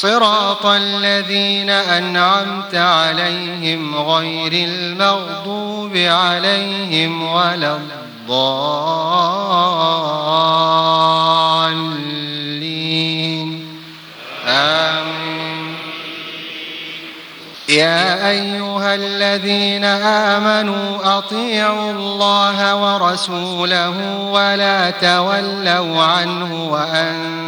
صراط الذين أنعمت عليهم غير المغضوب عليهم ولا الضالين. آمين. يا أيها الذين آمنوا أطيعوا الله ورسوله ولا تولوا عنه وأنتم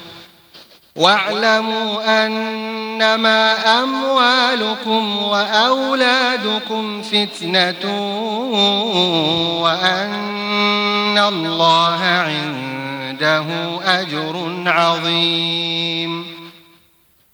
واعلموا أنما أموالكم وأولادكم فتنة وأن الله عنده أجر عظيم.